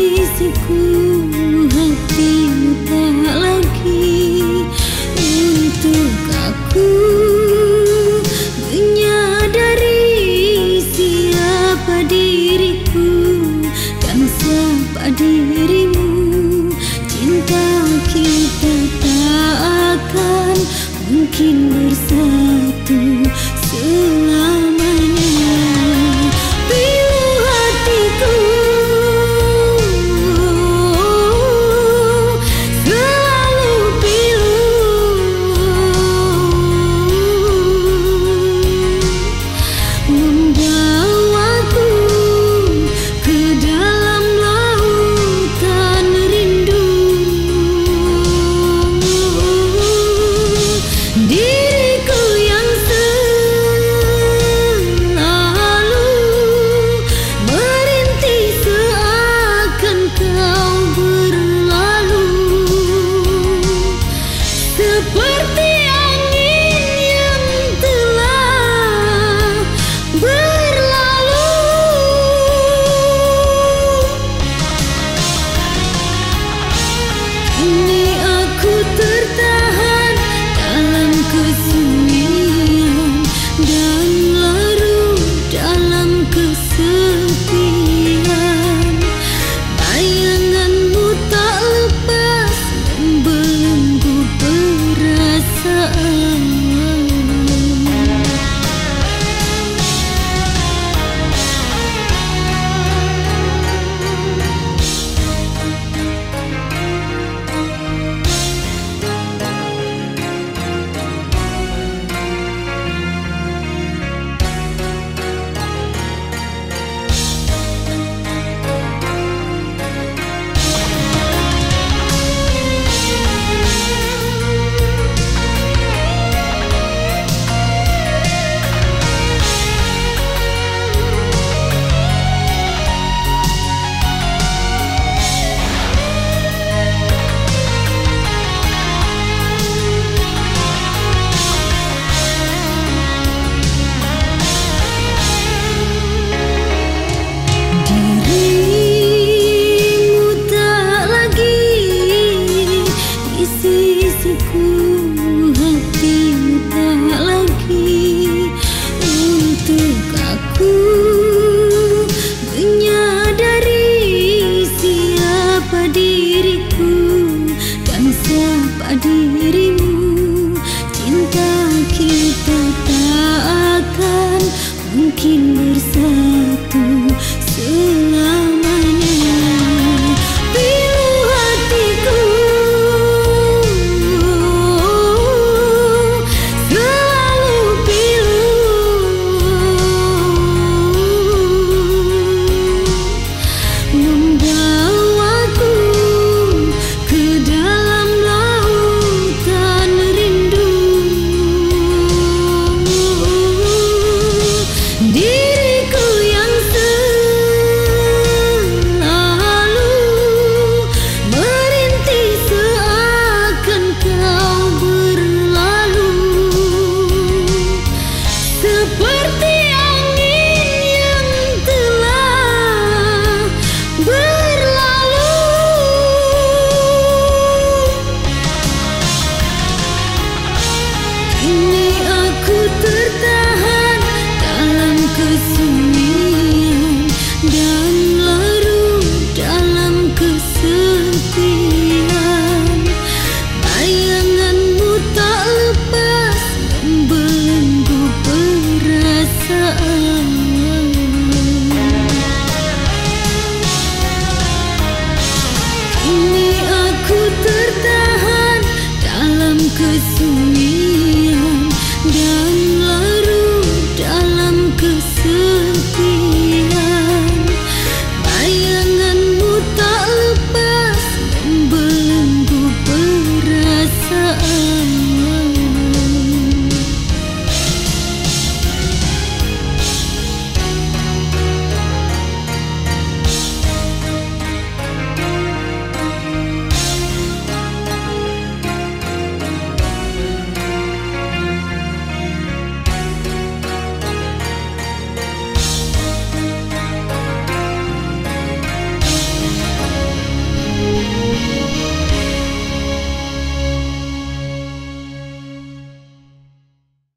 sisiku hatimu tak lagi untuk aku. Menyadari siapa diriku dan siapa dirimu. Cinta kita tak akan mungkin bersama sisiku hatimu tak lagi untuk aku. Menyadari siapa diriku dan siapa dirimu. Cinta kita tak akan mungkin bersatu